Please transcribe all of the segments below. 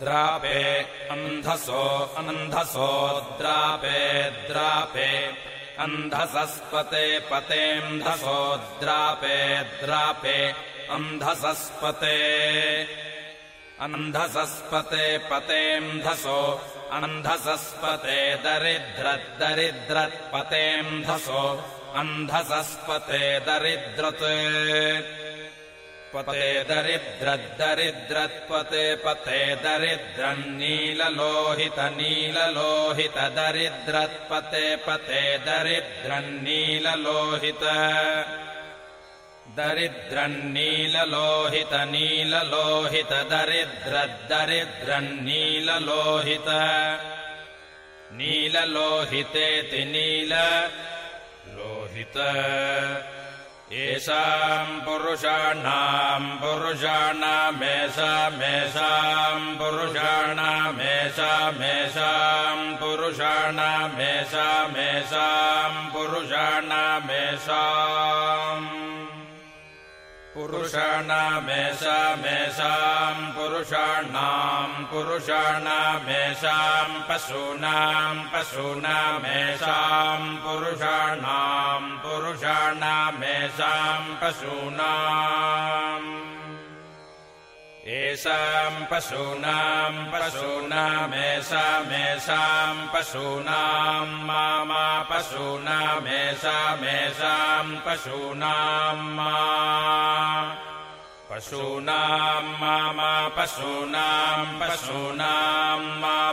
द्रापे अन्धसो अन्धसो द्रापे द्रापे। अन्धसस्पते पतेऽन्धसो द्रापे द्रापे। अन्धसस्पते अन्धसस्पते पतेऽन्धसो अन्धसस्पते दरिद्रद्दरिद्रत्पतेऽन्धसो अन्धसस्पते दरिद्रत् पते दरिद्रद्दरिद्रत्पते पते दरिद्रन्नीललोहितनीललोहितदरिद्रत्पते पते दरिद्रन्नीललोहित दरिद्रन्नीललोहितनीललोहितदरिद्रद्दरिद्रन्नीललोहित नीललोहितेति नील लोहित येषाम् पुरुषाणाम् पुरुषाणामेषामेषाम् पुरुषाणामेषामेषाम् पुरुषाणामेषामेषाम् पुरुषाणामेषाम् पुरुषाणामेषामेषाम् पुरुषाणाम् पुरुषाणामेषाम् पशूनाम् पशूनामेषाम् पुरुषाणाम् पुरुषाणामेषाम् पशूनाम्। येषाम् पशूनाम् पशूनामेषामेषाम् पशूनाम् मा पशूनामेषामेषाम् पशूनाम् मा। पशूनाम् मा पशूनाम् पशूनाम् मा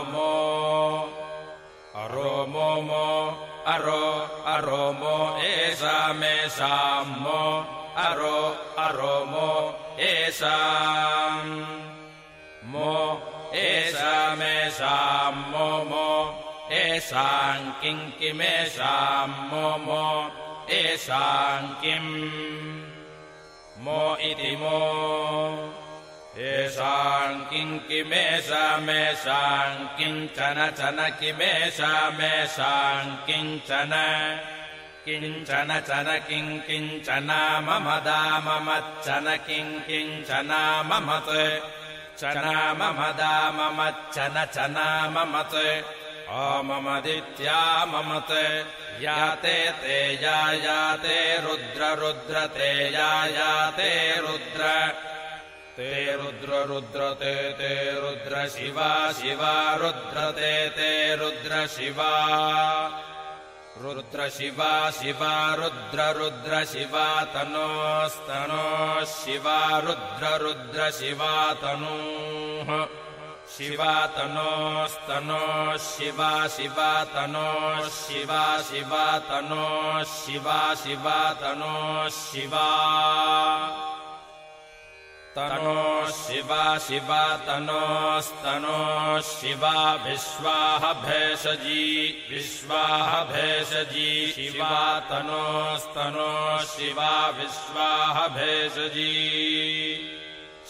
अरो मो एषामेषाम् मो। अरो अरो मो एषाम्। मो एषामेषाम् मो मो एषाम् किम् किमेषाम् मो मो एषाम् किम्। मो मो येषाम् किम् किमेषामेषाम् किञ्चन चन किमेषामेषाम् किञ्चन किञ्चन चन? किम् किञ्चना ममदा ममच्चन किम् किञ्चना ममत् चना ममदा ममच्चन चना ममत् ममदित्या ममत्। याते ते या याते रुद्र रुद्र ते या याते रुद्र ते रुद्र रुद्र ते रुद्र शिवा शिवा रुद्र ते ते रुद्र शिवा। रुद्र शिवा शिवा रुद्र रुद्र शिवा तनोस्तनोः शिवा रुद्र शिवा तनूः। शिवा तनोस्तनोः शिवा शिवा तनोः शिवा शिवा तनोः शिवा शिवा तनोः शिवा तनोः शिवा शिवा तनोस्तनोः शिवा विश्वाह भेषजी विश्वाह भेषजी शिवा तनोस्तनोः शिवा विश्वाह भेषजी।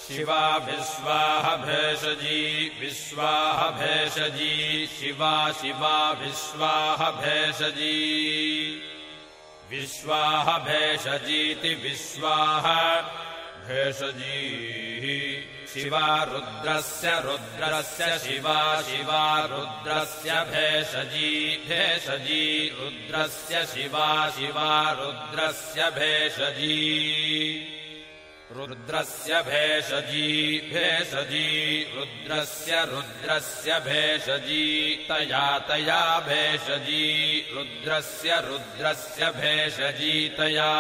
शिवा विश्वाह भेषजी विश्वाह भेषजी शिवा शिवा विश्वाह भेषजी। विश्वाह भेषजीति विश्वाह भेषजी शिवा रुद्रस्य रुद्रस्य शिवा शिवा रुद्रस्य भेषजी भेषजी रुद्रस्य शिवा शिवा रुद्रस्य भेषजी। रुद्रस्य भेषजी भेषजी रुद्रस्य रुद्रस्य भेषजी तया तया भेषजी रुद्रस्य रुद्रस्य भेषजी तया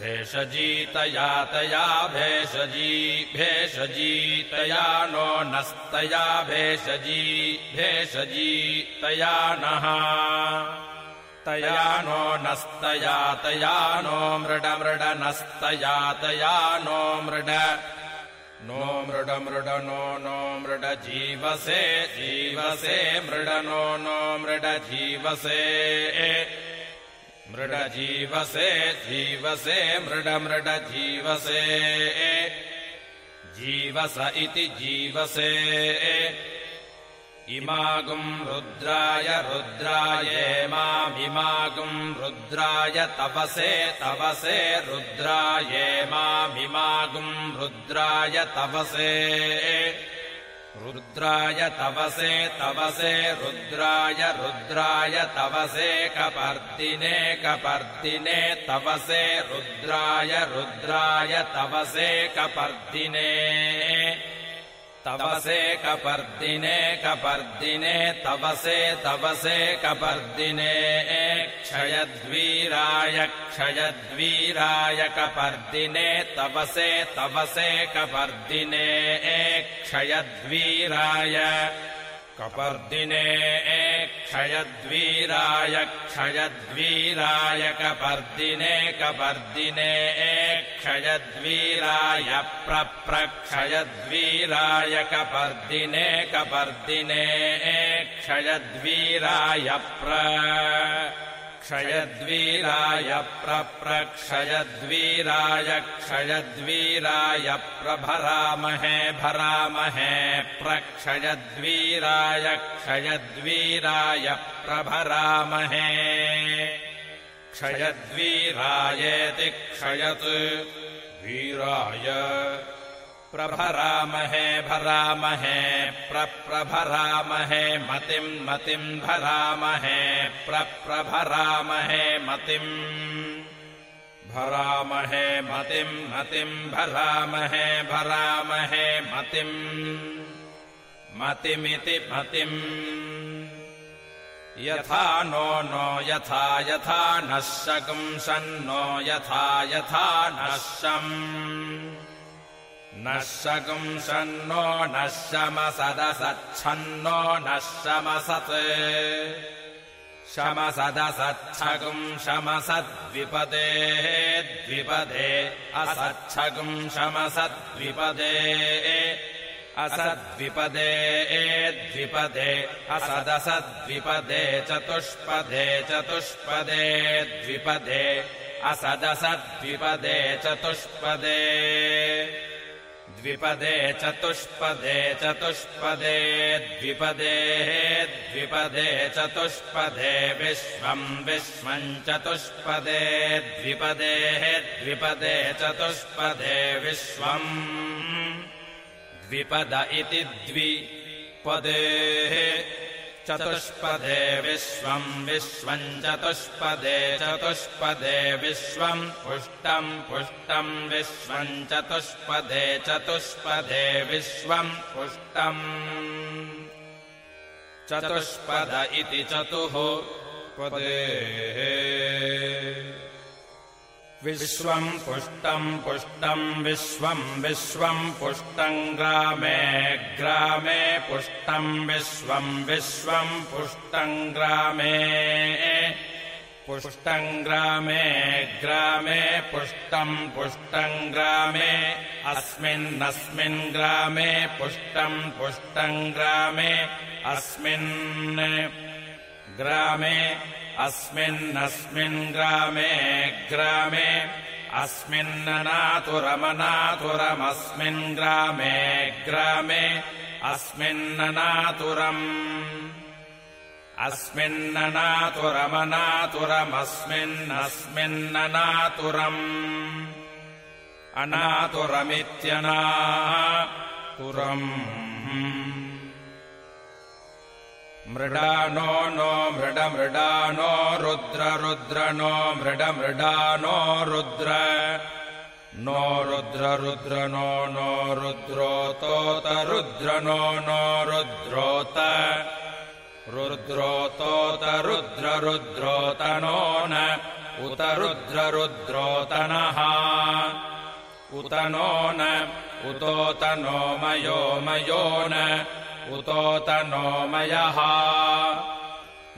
भेषजी तया भेषजी भेषजी तया नो नस्तया भेषजी भेषजी तया नः। तया नो नस्तया तया नो मृड मृड नस्तया तया नो मृड। नो मृड मृड नो नो मृड जीवसे जीवसे मृड नो नो मृड जीवसे मृड जीवसे जीवसे मृड मृड जीवसे इति जीवसे। इमागुम् रुद्राय रुद्राये मामिमागुम् रुद्राय तपसे तपसे रुद्राये मामिमागुम् रुद्राय तपसे रुद्राय तपसे तपसे रुद्राय रुद्राय तपसे कपर्दिने कपर्दिने तपसे रुद्राय रुद्राय तपसे कपर्दिने तवसे कपर्दिने कपर्दिने तवसे तवसे कपर्दिने क्षयद्वीराय क्षयद्वीराय कपर्दिने तवसे तवसे कपर्दिने क्षयद्वीराय कपर्दिने क्षयद्वीराय क्षयद्वीराय कपर्दिने कपर्दिने क्षयद्वीराय प्रप्रक्षयद्वीराय कपर्दिने कपर्दिने क्षयद्वीराय प्र क्षयद्वीराय प्रप्रक्षयद्वीराय क्षयद्वीराय प्रभरामहे भरामहे प्रक्षयद्वीराय क्षयद्वीराय प्रभरामहे क्षयद्वीरायेति क्षयत् वीराय प्रभरामहे भरामहे प्रप्रभरामहे मतिम् मतिम् भरामहे प्रप्रभरामहे मतिम् भरामहे मतिम् मतिम् भरामहे भरामहे मतिम् मतिमिति मतिम् यथा नो नो यथा यथा नः शकुंसन्नो यथा यथा नः शम् नः शकुंसन्नो नः शमसदसच्छन्नो नः शमसत् शमसदसच्छगुम् शमसद्विपदेः द्विपदे असच्छगुम् शमसद्विपदे असद्विपदे द्विपदे असदसद्विपदे चतुष्पदे चतुष्पदे द्विपदे असदसद्विपदे चतुष्पदे द्विपदे चतुष्पदे चतुष्पदे द्विपदे द्विपदे चतुष्पदे विश्वम् विश्वम् चतुष्पदे द्विपदे द्विपदे चतुष्पदे विश्वम् द्विपद इति द्विपदेः चतुष्पदे विश्वम् विश्वम् चतुष्पदे चतुष्पदे विश्वम् पुष्टम् पुष्टम् विश्वम् चतुष्पदे चतुष्पदे विश्वम् पुष्टम् चतुष्पद इति चतुः पदेः विश्वम् पुष्टम् पुष्टम् विश्वम् विश्वम् पुष्टम् ग्रामे ग्रामे पुष्टम् विश्वम् विश्वम् पुष्टम् ग्रामे। पुष्टम् ग्रामे ग्रामे पुष्टम् पुष्टम् ग्रामे अस्मिन्नस्मिन् ग्रामे पुष्टम् पुष्टम् ग्रामे अस्मिन् ग्रामे अस्मिन्नस्मिन् ग्रामे ग्रामे। अस्मिन्ननातुरमनातुरमस्मिन् ग्रामे ग्रामे। अस्मिन्ननातुरम्। अस्मिन्ननातुरमनातुरमस्मिन्नस्मिन्ननातुरम्। अनातुरमित्यनातुरम् मृडानो नो मृड मृडानो रुद्र रुद्र नो मृड मृडानो रुद्र नो रुद्र रुद्र नो नो रुद्रोतोत रुद्र नो नो रुद्रोत रुद्रोतोत रुद्र रुद्रोत नो न उत रुद्र रुद्रोतनः उत नो न उतोत नो मयो मयो न उतोत नोमयः।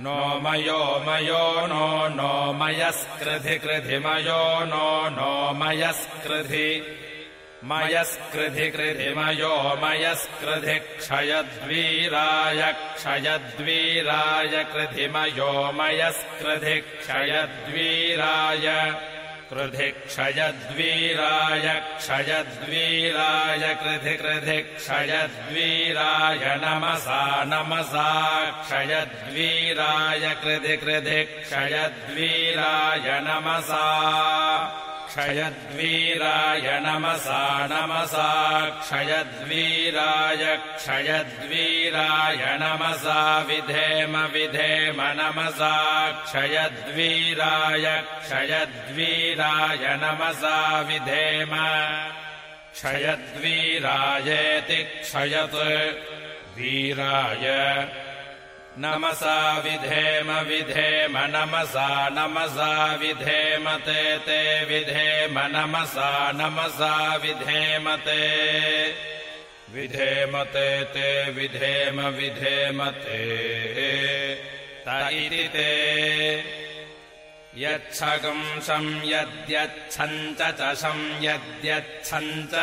नोमयो मयो नो कृधिमयो नो नोमयस्कृधि। मयस्कृधि कृधिमयो मयस्कृधि क्षयद्वीराय क्षयद्वीराय कृधिमयो मयस्कृधि क्षयद्वीराय कृधि क्षयद्वीराय क्षयद्वीराय कृधि कृधि क्षयद्वीराय नमसा नमसा क्षयद्वीराय कृधि कृधि क्षयद्वीराय नमसा क्षयद्वीराय नमसा नमसा क्षयद्वीराय क्षयद्वीराय नमसा विधेम विधेम नमसा क्षयद्वीराय क्षयद्वीराय नमसा विधेम। क्षयद्वीरायेति क्षयत् वीराय नमसा विधेम विधेम नमसा नमसा विधेम ते ते विधेम नमसा नमसा विधेम ते। विधेम ते ते विधेम विधेम ते। ते यच्छगुंसम् यद्यच्छञ्च च शम् यद्यच्छञ्च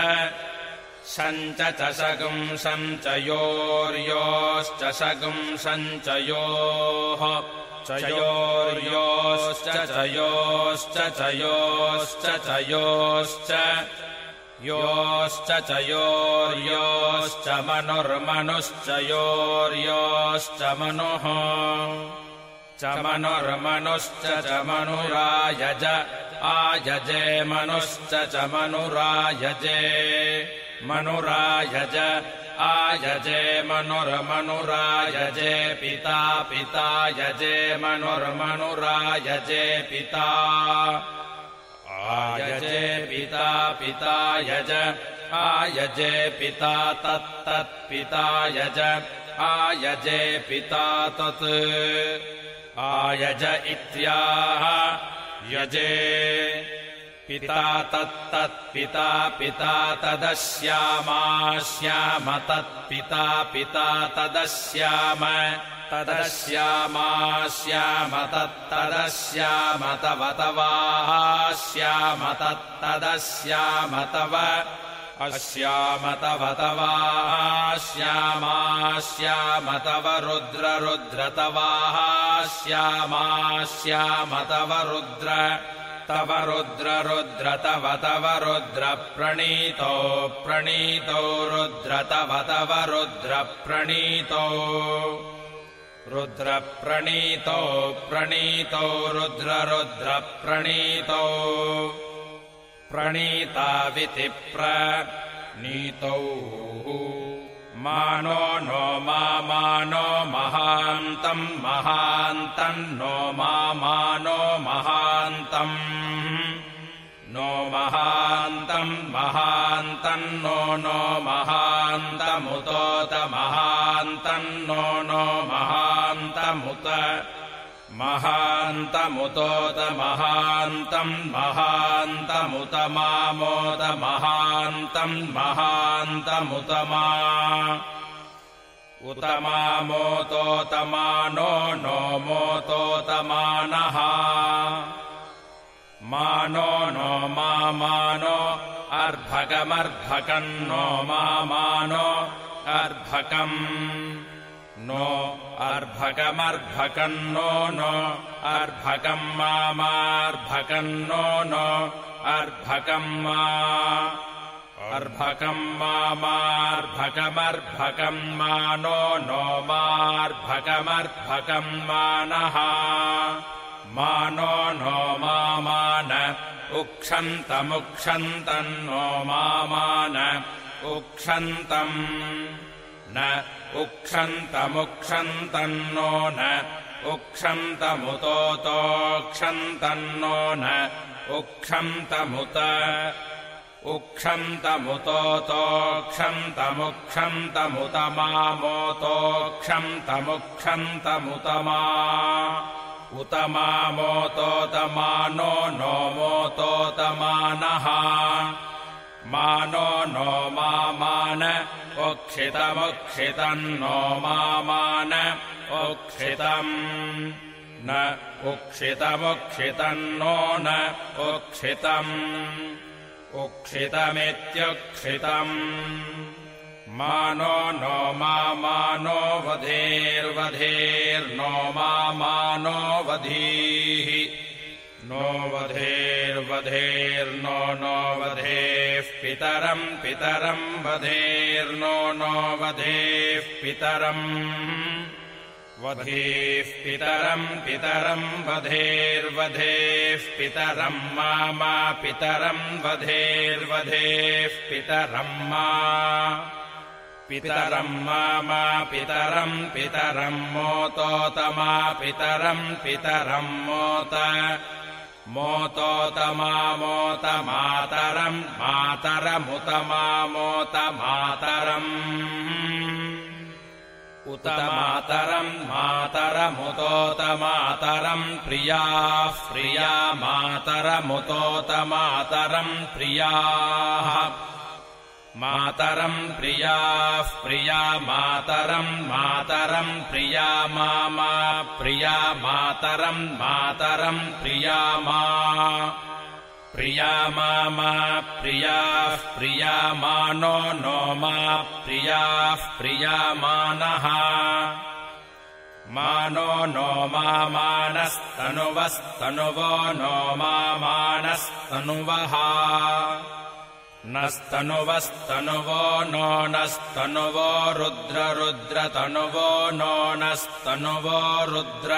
शञ्च चशगुंसञ्चयोर्योश्च शगुंसञ्चयोः चयोर्योश्च चयोश्च चयोश्च चयोश्च योश्च चयोर्योश्च मनुर्मनुश्च योर्योश्च मनुः च मनुर्मनुश्च च मनुरायज आयजे मनुश्च च मनुरायजे मनुरायज आयजे मनुर्मनुरायजे पिता पिता यजे मनुर्मनुरायजे पिता आयजे पिता पिता यज आयजे पिता तत्तत्पिता यज आयजे पिता तत् आयज इत्याह यजे पिता तत्तत्पिता पिता तदश्यामा श्याम तत्पिता पिता तदश्याम तदश्यामा श्याम तत्तदश्याम तव तवाः श्याम तत्तदश्याम तव अश्याम तव तवाः श्यामा श्याम तव रुद्र रुद्र तवाः श्याम तव रुद्र तव रुद्र रुद्र तव तव रुद्र प्रणीतो प्रणीतो रुद्र तव तव रुद्र प्रणीतो रुद्र प्रणीतो प्रणीतो रुद्र रुद्र प्रणीतो प्रणीताविति प्रणीतौ मानो नो मा मानो महान्तम् महान्तम् नो मानो नो नो महान्तमुतोत महान्तम् नो नो महान्तमुत महान्तमुतोत महान्तम् महान्तमुत मामोद महान्तम् महान्तमुतमा उत मामोतोतमानो नो मोतोतमानः मानो नो मा मानो अर्भकमर्भकम् नो मा मानो अर्भकम् नो अर्भकमर्भकम् नो नो अर्भकम् मार्भकम् नो नो अर्भकम् मा अर्भकम् मार्भकमर्भकम् मा नो नो मार्भकमर्भकम् मानः मानो नो मामान उक्षन्तमुक्षन्तम् नो मामान। उक्षन्तम् न उक्षन्तमुक्षन्तन्नो न उक्षन्तमुतोतोक्षन्तन्नो न उक्षन्तमुत उक्षन्तमुतोतोक्षन्तमुक्षन्तमुत मामोतोक्षन्तमुक्षन्तमुतमा उत मामोतोतमानो नो मोतोतमानः मानो नो मामान उक्षितमुक्षितम् नो मामान उक्षितम्। न उक्षितमुक्षितम् नो न उक्षितम्। उक्षितमित्युक्षितम् मानो नो मा मानो वधेर्वधेर्नो मा मानो वधीः। नो वधेर्वधेर्नो नो वधेः पितरम् पितरम् वधेर्नो नो वधेः पितरम्। वधेः पितरम् पितरम् वधेर्वधेः पितरम् मा मा पितरम् वधेर्वधेः पितरम् मा पितरम् मा मा पितरम् पितरम् मोतोतमा पितरम् पितरम् मोत। मोतोत मा मोत मातरम् मातरमुत मा मोत मातरम् उत मातरम् मातरमुतोत मातरम् प्रियाः प्रिया मातरमुतोत मातरम् प्रियाः मातरम् प्रियाः प्रिया मातरम् मातरम् प्रिया मा मा प्रिया मातरम् मातरम् प्रिया मा। प्रिया मा मा प्रियाः प्रिया मानो नो मा प्रियाः प्रियामानः मानो नो मा मानस्तनुवस्तनुवो नो मा मानस्तनुवः नस्तनुवस्तनुवो नो नस्तनुवो रुद्र रुद्रतनुवो नो नस्तनुवो रुद्र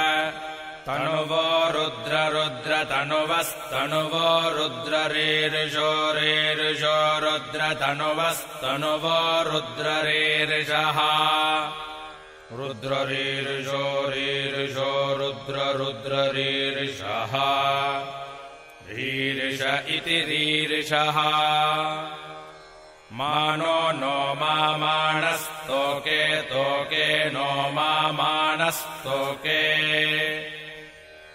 तनुवो रुद्र रुद्रतनुवस्तनुवो रुद्र रेरुषो रेरुषो रुद्रतनुवस्तनुवो रुद्र रेरुषः रुद्र रुद्र रुद्र रीरिष इति रीरिषः मानो नो मा मानस्तोके तोके नो मा मानस्तोके।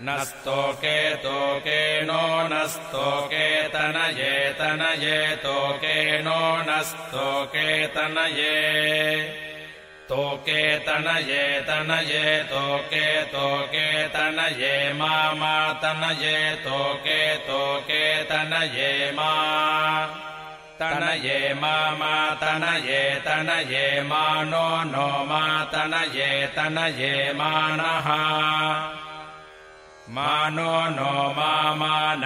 न स्तोके तोके नो न स्तोके तनये तनये तोके नो न स्तोके तनये तोके तनये तनये तोके तोके तनये मा मा तनये तोके तोके तनये मा। तनये मा मा तनये तनये मानो नो मा तनये तनये मानः। मानो नो मा मान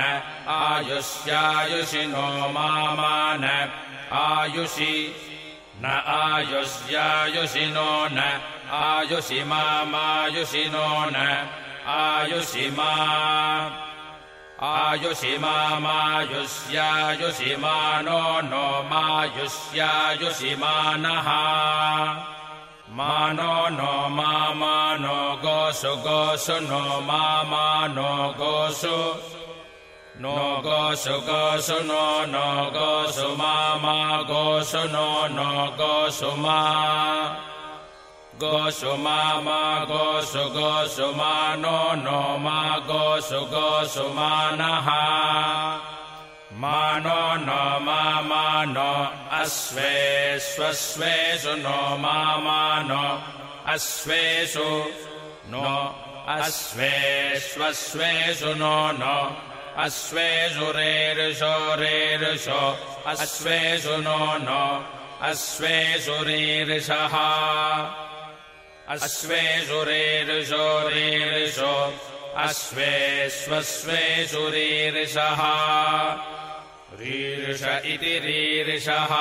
आयुष्यायुषि नो मा मान आयुषि न आयुष्यायुषिनो न आयुषि मायुषिनो न आयुषि मा आयुषि मायुष्यायुषि मानो नो मायुष्यायुषि मानः। मानो नो मा मानो गोषु गोषु नो मा मानो गोषु नो गोषु गोषु नो नो गोषु मा मा गोषु नो नो गोषु मा गोषु मा मा गोषु गोषु मा नो नो मा गोषु मानः मानो नो मा मानो अश्वेष्वश्वेषु नो मा मानो अश्वेषु नो अश्वेष्वश्वेषु नो नो रेरुषो अश्वेषु नो नो अश्वेषु रीर्षः अश्वेषु रेरुषो रेरुषो अश्वेष्वश्वेषु रीर्षः रीर्ष इति रीर्षः।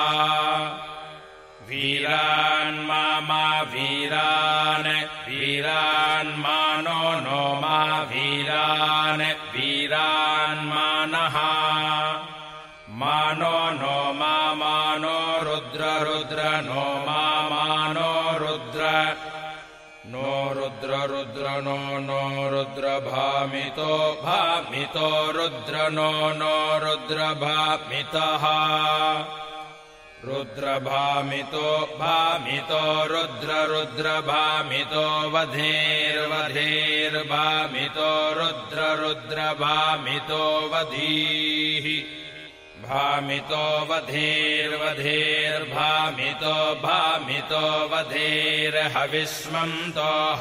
वीरान्मा मा वीरान् वीरान्मानो नो मा वीरान् वीरान्मानः रुद्र नो नो रुद्र भामितो भामितो रुद्र नो नो रुद्र भामितः रुद्रभामितो भामितो रुद्र रुद्रभामितो वधेर्वधेर्भामितो रुद्र रुद्रभामितो वधीः भामितो वधीर्वधीर्भामितो भामितो वधीर्हविष्मन्तो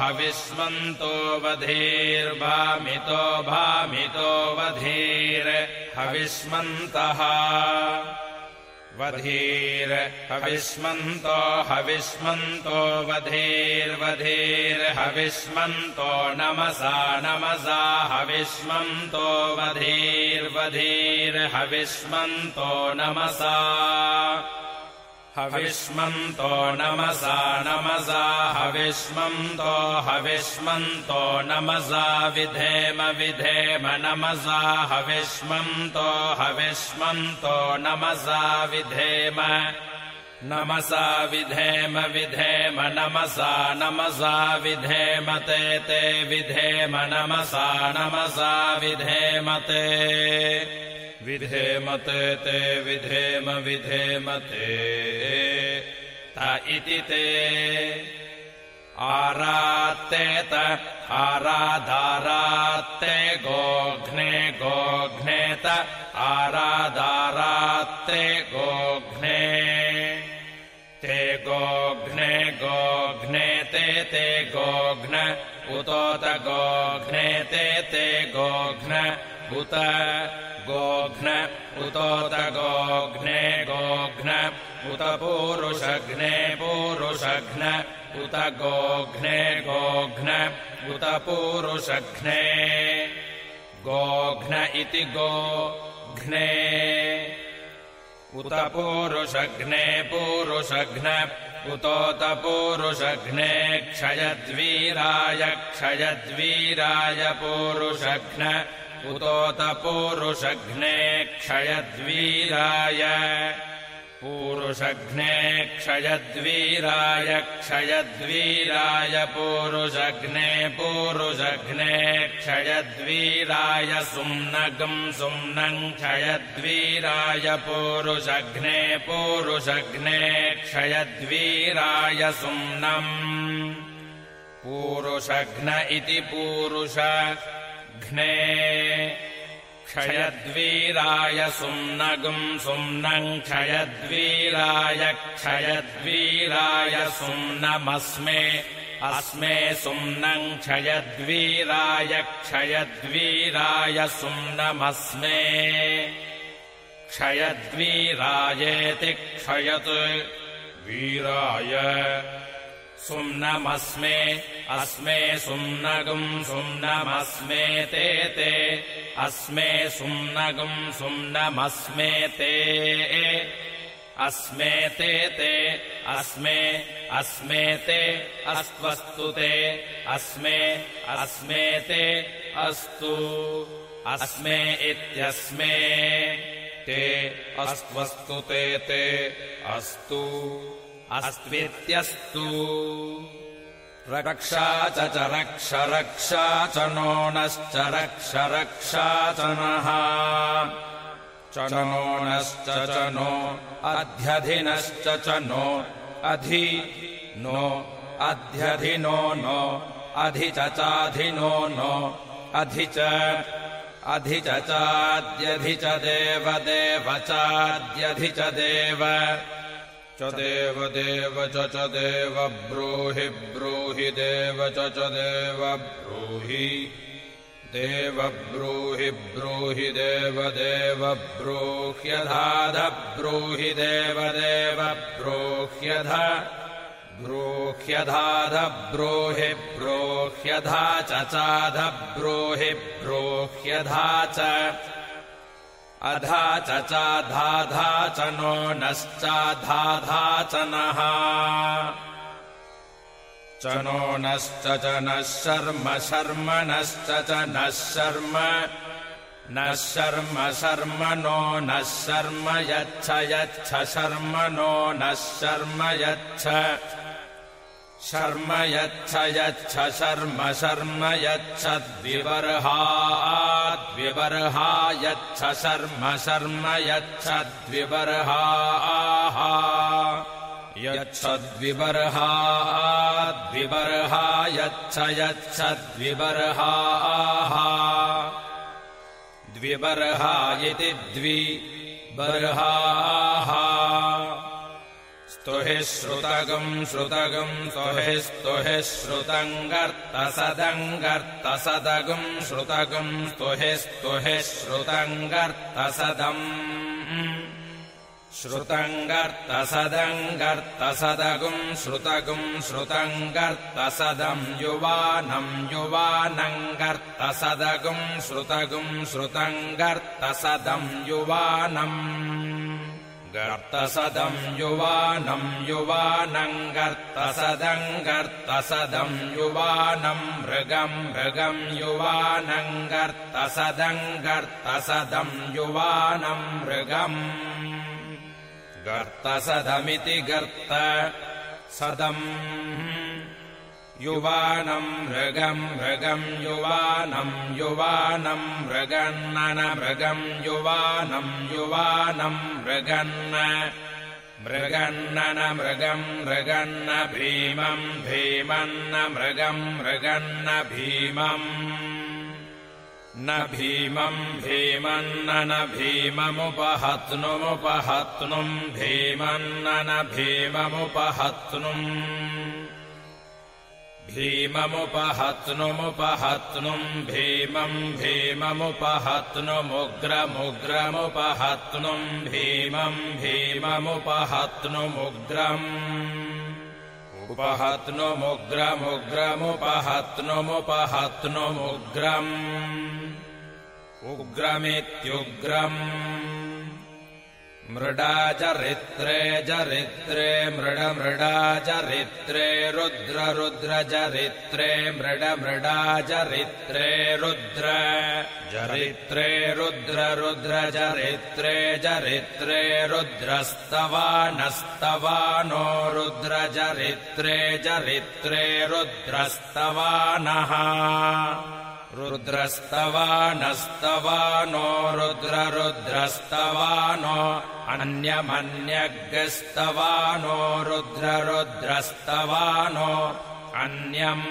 हविष्मन्तो वधीर्भामितो भामितो वधीर्हविष्मन्तः वधीर् हविष्मन्तो हविष्मन्तो वधीर्वधीर्हविष्मन्तो नमसा नमसा हविष्मन्तो वधीर्वधीर्हविष्मन्तो नमसा हविष्मन्तो नमसा नमसा हविष्मन्तो हविष्मन्तो नमसा विधेम विधेम नमसा हविष्मन्तो हविष्मन्तो नमसा विधेम नमसा विधेम विधेम नमसा नमसा विधेम ते ते विधेम नमसा नमसा विधेमते विधेमते ते विधेम विधेमते त। इति ते। आरात्तेत आराधारात्ते गोघ्ने गोघ्नेत आराधारात्ते गोघ्ने। ते गोघ्ने गोघ्ने ते ते गोघ्न उतोत गोघ्ने ते ते गोघ्न उत गोघ्न उतोत गोघ्ने गोघ्न उत पूरुषघ्ने पूरुषघ्न उत गोघ्ने गोघ्न उत पूरुषघ्ने। गोघ्न इति गोघ्ने। उत पूरुषघ्ने पूरुषघ्न उतोत पूरुषघ्ने क्षयद्वीराय क्षयद्वीराय पूरुषघ्न उतोत पूरुषघ्ने क्षयद्वीराय। पूरुषघ्ने क्षयद्वीराय क्षयद्वीराय पूरुषघ्ने पूरुषघ्ने क्षयद्वीराय। सुम्नगम् सुम्नम् क्षयद्वीराय पूरुषघ्ने पूरुषघ्ने क्षयद्वीराय सुम्नम्। पूरुषघ्न इति पूरुष घ्ने। क्षयद्वीराय सुम्नगुम् सुम्नम् क्षयद्वीराय क्षयद्वीराय सुम्नमस्मे। अस्मे सुम्नम् क्षयद्वीराय क्षयद्वीराय सुम्नमस्मे। क्षयद्वीरायेति क्षयत्। वीराय सुम्नमस्मे अस्मे सुम्नगुम् सुम्नमस्मे ते ते अस्मे सुम्नगुम् सुम्नमस्मे ते अस्मे ते ते अस्मे अस्मे ते अस्त्वस्तु ते अस्मे अस्मे ते अस्तु अस्मे इत्यस्मे ते अस्त्वस्तु ते ते अस्तु अस्त्वित्यस्तु रक्षा च च रक्ष रक्षा च नो नश्च रक्ष रक्षा च नः। च नो नश्च च नो अध्यधिनश्च च नो अधि नो अध्यधिनो नो अधि च चाधिनो नो अधि च अधि च चाद्यधि च देव देव चाद्यधि च देव च देव देव च च देव ब्रूहि ब्रूहि देव च च देव ब्रूहि देव ब्रूहि ब्रूहि देव देव ब्रूह्यधाध ब्रूहि देव देव ब्रूह्यध ब्रूह्यधाध ब्रूहि ब्रूह्यधा चाध ब्रूहि ब्रूह्यधा च अधा च चाधाधा च नो नश्चाधाधा च नः। च नो नश्च च नः शर्म शर्म नश्च च नः शर्म। नः शर्म शर्म नो नः शर्म यच्छ यच्छ शर्म नो नः शर्म यच्छ शर्म यच्छ यच्छ शर्म शर्म यच्छद्विबर्हाद्विबर्हा यच्छ शर्म शर्म यच्छद्विबर्हाः यच्छद्विबर्हाद्विबर्हा यच्छ यच्छद्विबर्हाः द्विबर्हा इति द्वि बर्हाः स्तुहि श्रुतगम् श्रुतगम् स्तुहि स्तुहि श्रुतम् गर्तसदम् गर्तसदगम् श्रुतगम् स्तुहि स्तुहि श्रुतङ्गर्तसदम् गर्तसदगुम् श्रुतगुम् श्रुतम् गर्तसदम् युवानम् युवानम् गर्तसदगुम् श्रुतगुम् श्रुतम् गर्तसदम् युवानम् गर्तसदम् युवानम् युवानम् गर्तसदम् गर्तसदम् युवानम् मृगम् मृगम् युवानम् गर्तसदम् गर्तसदम् युवानम् मृगम् गर्तसदमिति गर्त सदम् युवानम् मृगम् मृगम् युवानम् युवानम् मृगन्नन मृगम् युवानम् युवानम् मृगन्न मृगन्नन मृगम् मृगन्न भीमम् भीमन्न मृगम् मृगन्न भीमम् न भीमम् भीमन्न न भीममुपहत्नुमुपहत्नुम् भीमन्न न भीममुपहत्नुम् भीममुपहत्नुमुपहत्नुम् भीमम् भीममुपहत्नुमुग्रमुग्रमुपहत्नुम् भीमम् भीममुपहत्नुमुग्रम् उपहत्नुमुग्रमुग्रमुपहत्नुमुपहत्नुमुग्रम् उग्रमित्युग्रम् मृडा चरित्रे चरित्रे मृड मृडा चरित्रे रुद्र रुद्र चरित्रे मृड मृडा चरित्रे रुद्र चरित्रे रुद्र चरित्रे चरित्रे रुद्रस्तवानस्तवानो रुद्र चरित्रे चरित्रे रुद्रस्तवानः रुद्रस्तवानस्तवानो रुद्र रुद्रस्तवानो अन्यमन्यग्स्तवानो रुद्र रुद्रस्तवानो अन्यम्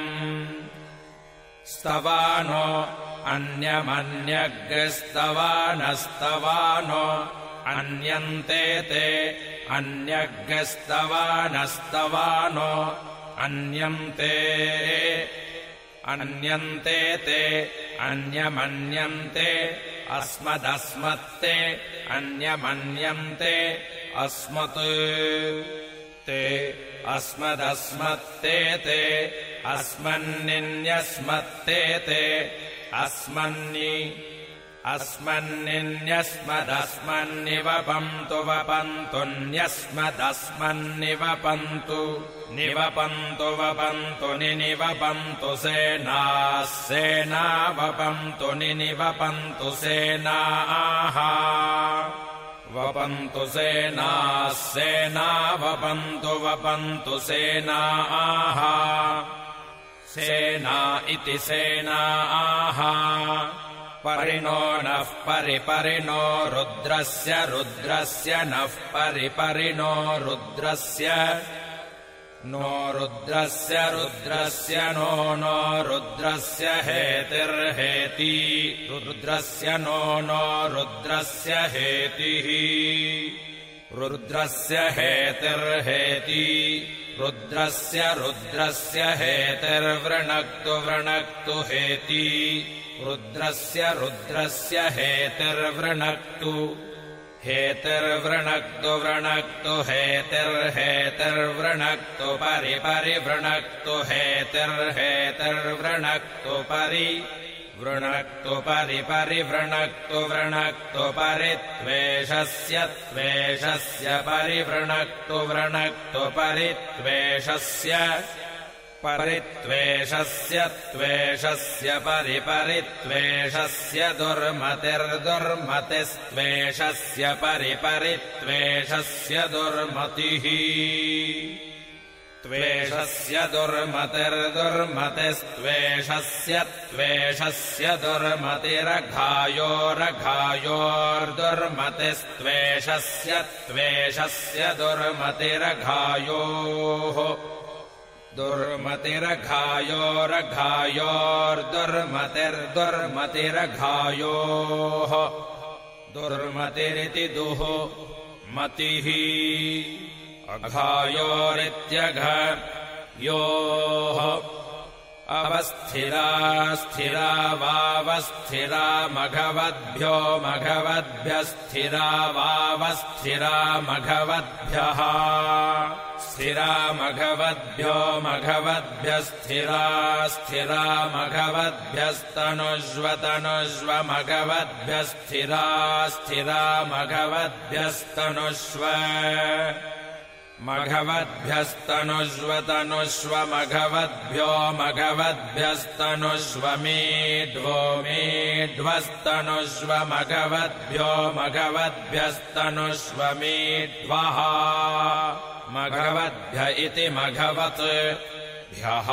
स्तवानो अन्यमन्यग्स्तवानस्तवानो अन्यन्ते ते अन्यग्स्तवानस्तवानो अन्यन्ते अन्यन्ते ते अन्यमन्यन्ते अस्मदस्मत्ते अन्यमन्यन्ते अस्मत् ते अस्मदस्मत्ते ते अस्मन्निन्यस्मत्ते ते अस्मन्नि अस्मन्निन्यस्मदस्मन्निवपन्तु वपन्तुन्यस्मदस्मन्निवपन्तु निवपन्तु वपन्तु निनिवपन्तु सेनाः सेना वपन्तु निनिवपन्तु सेनाः वपन्तु सेनाः सेना वपन्तु सेनाः सेना इति सेनाः परिणो नः परिपरिणो रुद्रस्य रुद्रस्य नः परिपरिणो रुद्रस्य। नो रुद्रस्य रुद्रस्य नो नो रुद्रस्य हेतिर्हेति। रुद्रस्य नो नो रुद्रस्य हेतिः। रुद्रस्य हेतिर्हेति। रुद्रस्य रुद्रस्य हेतिर्वृणक्तु वृणक्तु हेति रुद्रस्य रुद्रस्य हेतिर्वृणक्तु। हेतिर्वृणक्तु वृणक्तु हेतिर्हेतिर्वृणक्तु परिपरिवृणक्तु हेतिर्हेतिर्वृणक्तु परि वृणक्तु परिपरिवृणक्तु वृणक्तु परित्वेषस्य त्वेषस्य परिवृणक्तु वृणक्तु परित्वेषस्य परित्वेषस्य त्वेषस्य परिपरित्वेषस्य दुर्मतिर्दुर्मतिस्त्वेषस्य परिपरित्वेषस्य दुर्मतिः। त्वेषस्य दुर्मतिर्दुर्मतिस्त्वेषस्य त्वेषस्य दुर्मतिरघायोरघायोर्दुर्मतिस्त्वेषस्य त्वेषस्य दुर्मतिरघायोः दुर्मतिरघायोरघायोर्दुर्मतिर्दुर्मतिरघायोः दुर्मतिरिति दुः मतिः। अघायोरित्यघ योः अवस्थिरा स्थिरा वावस्थिरा मघवद्भ्यो मघवद्भ्यस्थिरा वावस्थिरा मघवद्भ्यः। स्थिरा मघवद्भ्यो मघवद्भ्यस्थिरा स्थिरा मघवद्भ्यस्तनुष्वतनुष्व मघवद्भ्यस्थिरा स्थिरा मघवद्भ्यस्तनुष्व मघवद्भ्यस्तनुष्वतनुष्व मघवद्भ्यो मघवद्भ्यस्तनुष्व मेढ्वो मेढ्वस्तनुष्व मघवद्भ्यो मघवद्भ्यस्तनुष्व मेढ्वः मघवद्भ्य इति मघवत् ह्यः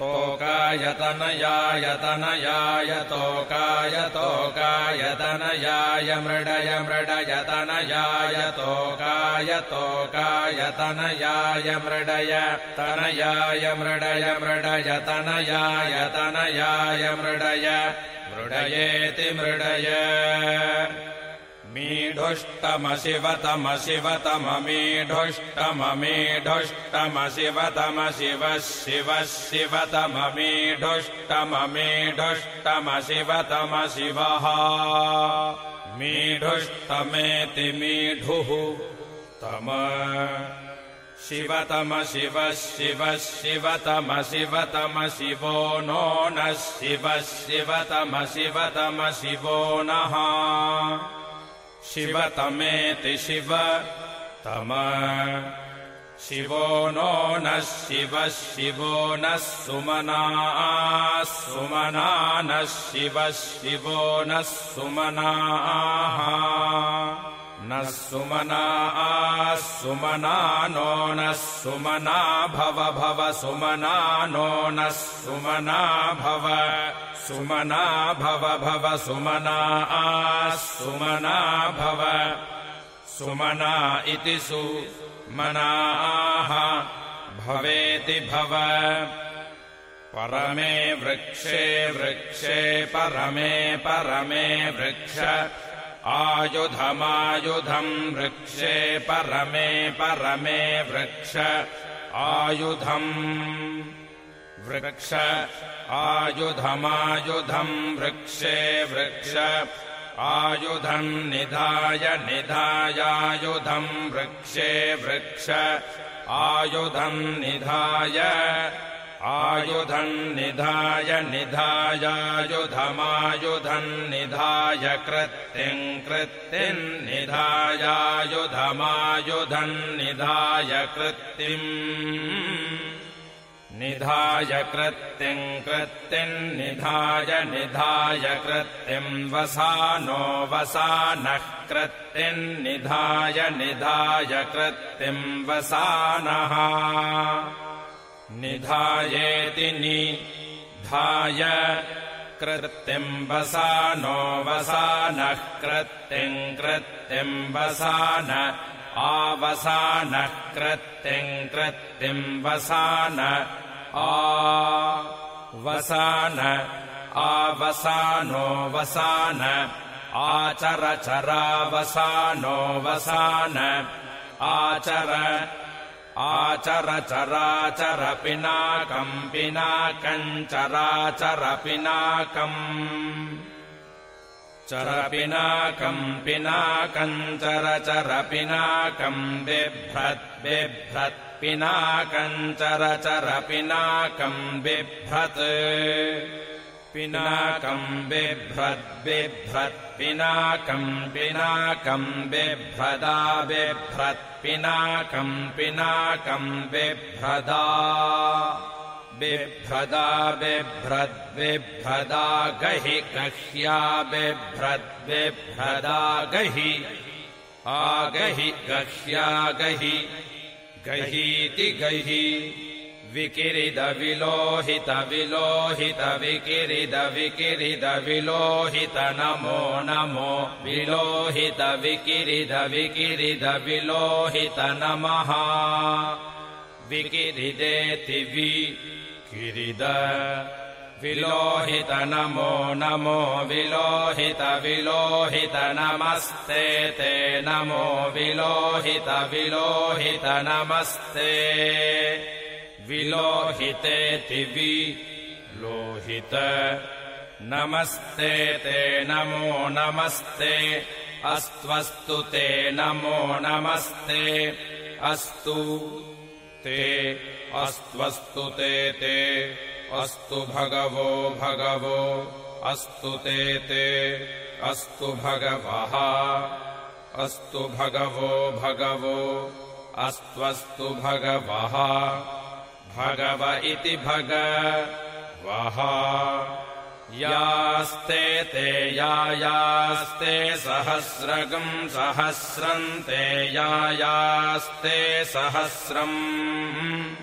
मेढ्वो मेढ्वस्तोकाय तनयाय तनयाय तोकाय मेढ्वो मेढ्वस्तोकाय तनयाय तोकायतनयायतनयाय तोकायतोकायतनयाय मृडय मृडयतनयाय तोकाय तोकायतनयाय मृडय तनयाय मृडय मृडयतनयाय तनयाय मृडय मृडयेति मृडय मीढुष्टमशिवतमशिवतममीढुष्टममीढुष्टमशिवतम शिव शिव शिवतममीढुष्टममीढुष्टमशिवतम शिवः मीढुष्टमेति मीढुः तम शिव शिव शिवतम शिवतम शिवो नो नः शिव शिवतम शिवतम शिवो नः शिवतमेति शिव तम। शिवो नो नः शिव शिवो नः सुमना सुमना नः शिव शिवो नः सुमनाः नः सुमना सुमना नो नः सुमना भव भव सुमना नो नः सुमना भव सुमना भव भव सुमना सुमना भव सुमना इति सुमनाः भवेति भव परमे वृक्षे वृक्षे परमे परमे वृक्ष आयुधमायुधम् वृक्षे परमे परमे वृक्ष आयुधम्। वृक्ष आयुधमायुधम् वृक्षे वृक्ष आयुधम् निधाय निधायायुधम् वृक्षे वृक्ष आयुधम् निधाय आयुधम् निधाय निधायायुधमायुधम् निधाय कृत्तिम् कृत्तिम् निधायायुधमायुधम् निधाय कृत्तिम् निधाय कृत्तिम् कृत्तिम् निधाय निधाय कृत्तिम् वसानो वसानः कृत्तिम् निधाय निधाय कृत्तिम् वसानः निधायेति निधाय कृत्तिम् वसानो कृत्तिम् कृत्तिम् वसान आवसानः कृत्तिम् कृत्तिम् वसान वसान आवसानो वसान आचरचरावसानो वसान आचर आचर चराचर पिनाकम् पिनाकम् चराचर पिनाकम् चरपिनाकम् पिनाकम् चरचर पिनाकम् बिभ्रत् बिभ्रत् पिनाकम् चरचर पिनाकम् बिभ्रत् पिनाकम् बिभ्रत् बिभ्रत् पिनाकम् पिनाकम् बिभ्रदा बिभ्रत् पिनाकम् पिनाकम् बिभ्रदा। बिभ्रदा बिभ्रद्बिभ्रदा गहि गह्या बिभ्रद्बिभ्रदा गहि। आगहि गह्या गहि गहीति गहि विकिरिद विलोहित विलोहित विकिरिद विकिरिद विलोहित नमो। नमो विलोहित विकिरिद। विकिरिद विलोहित नमः। विकिरिदेति वि किरिद विलोहित नमो नमो विलोहित विलोहित नमस्ते ते नमो। विलोहित विलोहित नमस्ते विलोहितेति वि लोहित। नमस्ते ते नमो नमस्ते। अस्त्वस्तु ते नमो नमस्ते। अस्तु ते अस्त्वस्तु ते ते। अस्तु भगवो भगवो। अस्तु ते ते। अस्तु भगवः। अस्तु भगवो भगवो। अस्त्वस्तु भगवः भगव इति भग। वः। यास्ते ते यायास्ते सहस्रगम् सहस्रम् ते यायास्ते सहस्रम्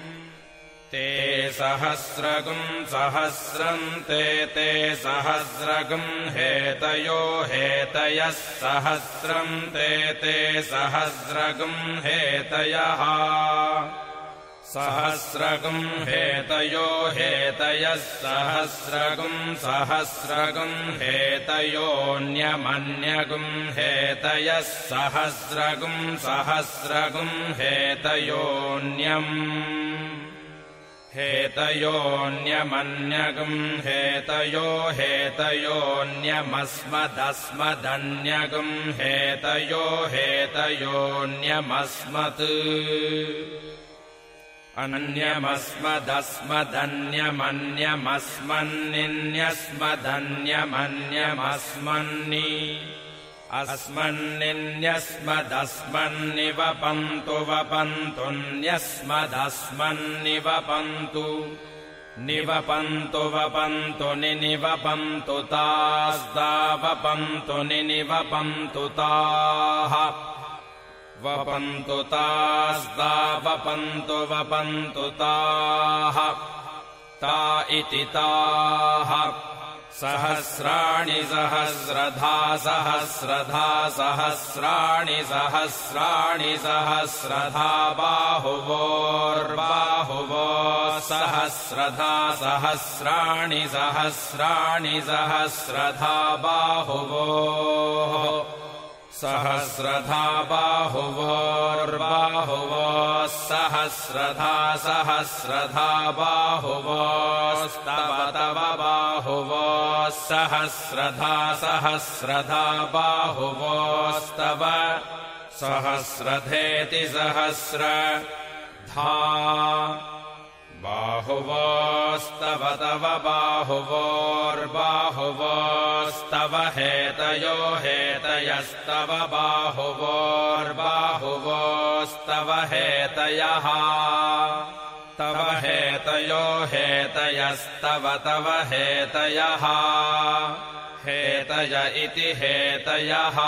ते सहस्रगम् सहस्रम् ते ते सहस्रगम् हेतयो हेतयः सहस्रम् ते ते सहस्रगम् हेतयः सहस्रगम् हेतयो हेतयः सहस्रगम् सहस्रगम् हेतयोऽन्यमन्यगुम् हेतयः सहस्रगम् सहस्रगम् हेतयोऽन्यम् हेतयोऽन्यमन्यगम् हेतयो हेतयोऽन्यमस्मदस्मदन्यगम् हेतयो हेतयोऽन्यमस्मत् अन्यमस्मदस्मदन्यमन्यमस्मन्निन्यस्मदन्यमन्यमस्मन्नि अस्मन्निन्यस्मदस्मन्निवपन्तु वपन्तुन्यस्मदस्मन्निवपन्तु। निवपन्तु वपन्तु निनिवपन्तु तास्तावपन्तु निनिवपन्तु ताः वपन्तु तास्ता वपन्तु वपन्तु ताः। ता इति ताः। सहस्राणि सहस्रधा सहस्रधा सहस्राणि सहस्राणि सहस्रधा बाहुवोर्बाहुवो। सहस्रधा सहस्राणि सहस्राणि सहस्रधा बाहुवोः सहस्रधा बाहुवोर्बाहुवो सहस्रधा सहस्रधा बाहुवोस्तव तव बाहुवो सहस्रधा सहस्रधा बाहुवोस्तव सहस्रधेति सहस्र धा बाहुवोस्तव तव बाहुवोर्बाहुवोस्तव हेतयो हेतयस्तव बाहुवोर्बाहुवोस्तव हेतयः तव हेतयो हेतयस्तव तव हेतयः हेतय इति हेतयः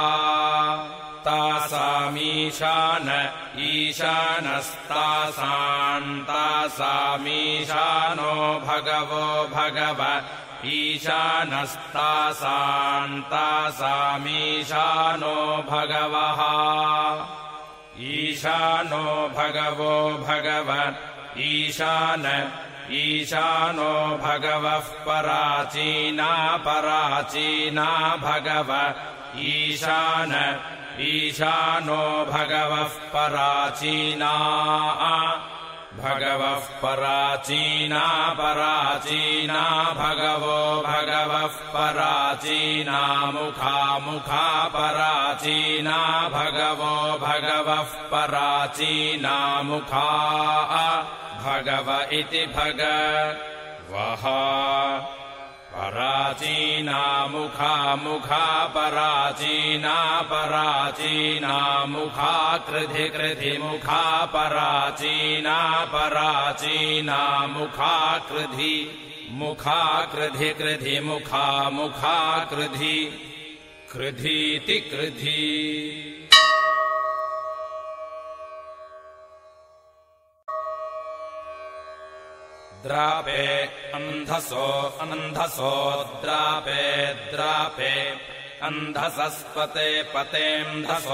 तासामीशान ईशानस्तासान्तासामीशानो भगवो भगव ईशानस्तासान्तासामीशानो भगवः ईशानो भगवो भगव ईशान ईशानो भगवः पराचीना पराचीना भगव ईशान ईशानो भगवः पराचीना। भगवः पराचीना पराचीना भगवो भगवः पराचीना मुखा मुखा पराचीना भगवो भगवः पराचीना मुखा भगव इति भग। वः पराचीना मुखा मुखा पराचीना पराचीना मुखा कृधि कृधि मुखा पराचीना पराचीना मुखा कृधि मुखा कृधि कृधि मुखा मुखा कृधि कृधीति कृधि द्रापे अन्धसो अन्धसो द्रापे द्रापे। अन्धसस्पते पतेऽन्धसो